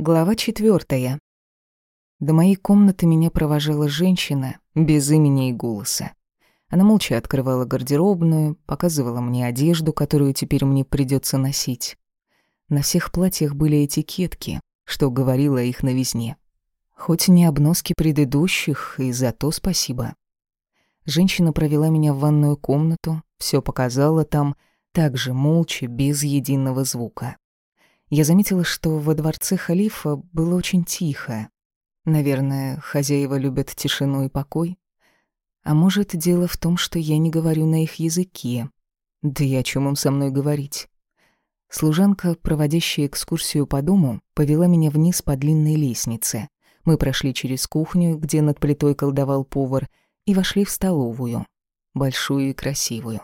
Глава четвертая. До моей комнаты меня провожала женщина без имени и голоса. Она молча открывала гардеробную, показывала мне одежду, которую теперь мне придется носить. На всех платьях были этикетки, что говорило о их новизне. Хоть не обноски предыдущих, и за то спасибо. Женщина провела меня в ванную комнату, все показала там, также молча, без единого звука я заметила, что во дворце халифа было очень тихо. Наверное, хозяева любят тишину и покой. А может, дело в том, что я не говорю на их языке. Да и о чем им со мной говорить? Служанка, проводящая экскурсию по дому, повела меня вниз по длинной лестнице. Мы прошли через кухню, где над плитой колдовал повар, и вошли в столовую. Большую и красивую.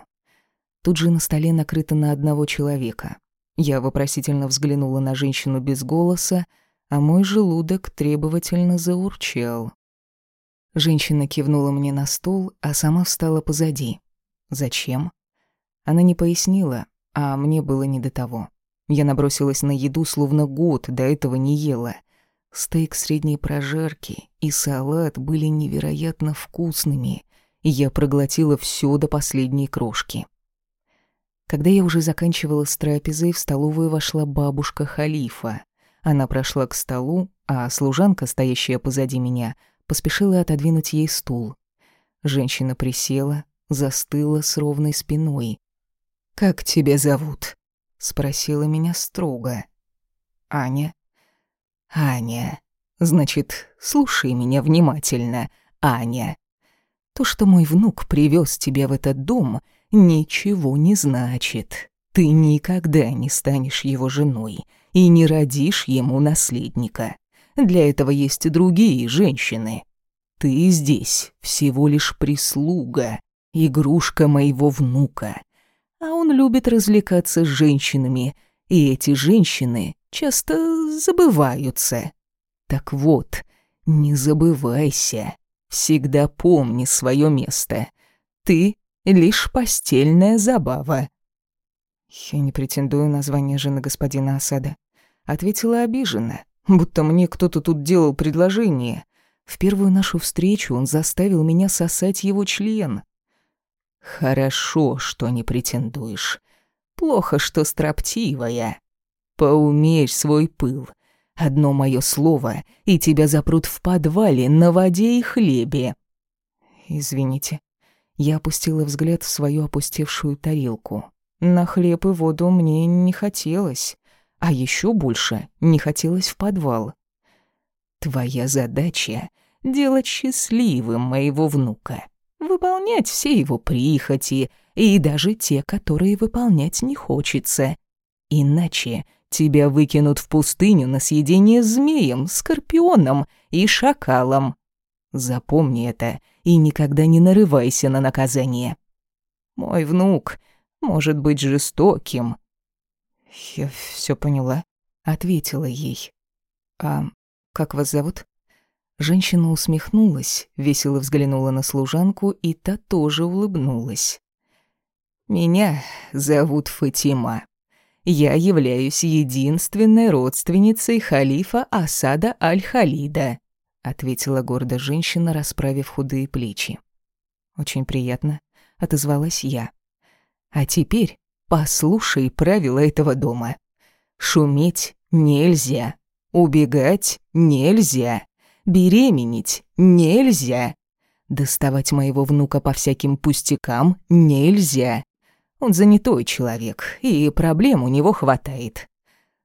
Тут же на столе накрыто на одного человека. Я вопросительно взглянула на женщину без голоса, а мой желудок требовательно заурчал. Женщина кивнула мне на стул, а сама встала позади. Зачем? Она не пояснила, а мне было не до того. Я набросилась на еду, словно год до этого не ела. Стейк средней прожарки и салат были невероятно вкусными, и я проглотила все до последней крошки. Когда я уже заканчивала с трапезой, в столовую вошла бабушка Халифа. Она прошла к столу, а служанка, стоящая позади меня, поспешила отодвинуть ей стул. Женщина присела, застыла с ровной спиной. «Как тебя зовут?» — спросила меня строго. «Аня». «Аня. Значит, слушай меня внимательно, Аня. То, что мой внук привез тебя в этот дом — ничего не значит. Ты никогда не станешь его женой и не родишь ему наследника. Для этого есть другие женщины. Ты здесь всего лишь прислуга, игрушка моего внука. А он любит развлекаться с женщинами, и эти женщины часто забываются. Так вот, не забывайся. Всегда помни свое место. Ты лишь постельная забава». «Я не претендую на звание жены господина Асада», — ответила обиженно, будто мне кто-то тут делал предложение. В первую нашу встречу он заставил меня сосать его член. «Хорошо, что не претендуешь. Плохо, что строптивая. Поумерь свой пыл. Одно мое слово, и тебя запрут в подвале на воде и хлебе». «Извините», я опустила взгляд в свою опустевшую тарелку. На хлеб и воду мне не хотелось, а еще больше не хотелось в подвал. Твоя задача — делать счастливым моего внука, выполнять все его прихоти и даже те, которые выполнять не хочется. Иначе тебя выкинут в пустыню на съедение змеем, скорпионом и шакалом. Запомни это и никогда не нарывайся на наказание. Мой внук может быть жестоким. Я все поняла, ответила ей. А как вас зовут? Женщина усмехнулась, весело взглянула на служанку, и та тоже улыбнулась. «Меня зовут Фатима. Я являюсь единственной родственницей халифа Асада Аль-Халида ответила гордо женщина, расправив худые плечи. Очень приятно, отозвалась я. А теперь послушай правила этого дома. Шуметь нельзя, убегать нельзя, беременеть нельзя, доставать моего внука по всяким пустякам нельзя. Он занятой человек, и проблем у него хватает.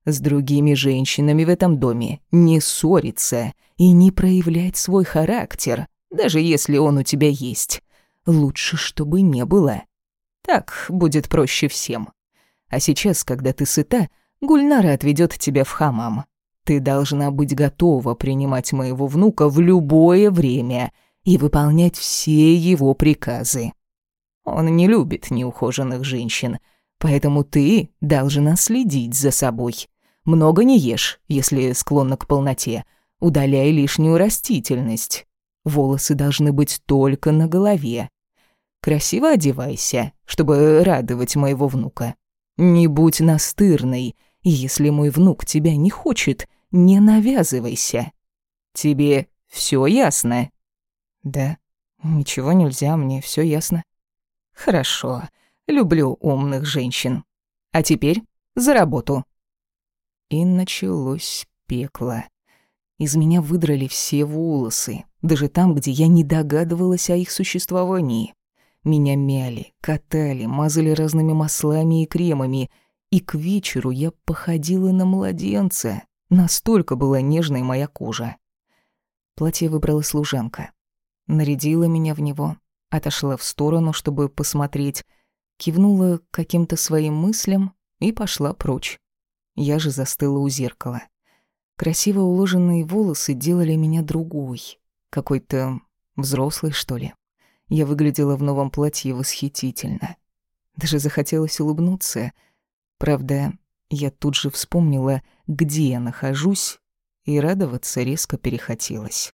С другими женщинами в этом доме не ссориться и не проявлять свой характер, даже если он у тебя есть. Лучше, чтобы не было. Так будет проще всем. А сейчас, когда ты сыта, Гульнара отведет тебя в хамам. Ты должна быть готова принимать моего внука в любое время и выполнять все его приказы. Он не любит неухоженных женщин, поэтому ты должна следить за собой. Много не ешь, если склонна к полноте. Удаляй лишнюю растительность. Волосы должны быть только на голове. Красиво одевайся, чтобы радовать моего внука. Не будь настырной, если мой внук тебя не хочет, не навязывайся. Тебе все ясно?» «Да, ничего нельзя, мне все ясно». «Хорошо, люблю умных женщин. А теперь за работу». И началось пекло. Из меня выдрали все волосы, даже там, где я не догадывалась о их существовании. Меня мяли, катали, мазали разными маслами и кремами, и к вечеру я походила на младенца. Настолько была нежной моя кожа. Платье выбрала служанка. Нарядила меня в него, отошла в сторону, чтобы посмотреть, кивнула каким-то своим мыслям и пошла прочь. Я же застыла у зеркала. Красиво уложенные волосы делали меня другой, какой-то взрослый, что ли. Я выглядела в новом платье восхитительно. Даже захотелось улыбнуться. Правда, я тут же вспомнила, где я нахожусь, и радоваться резко перехотелось.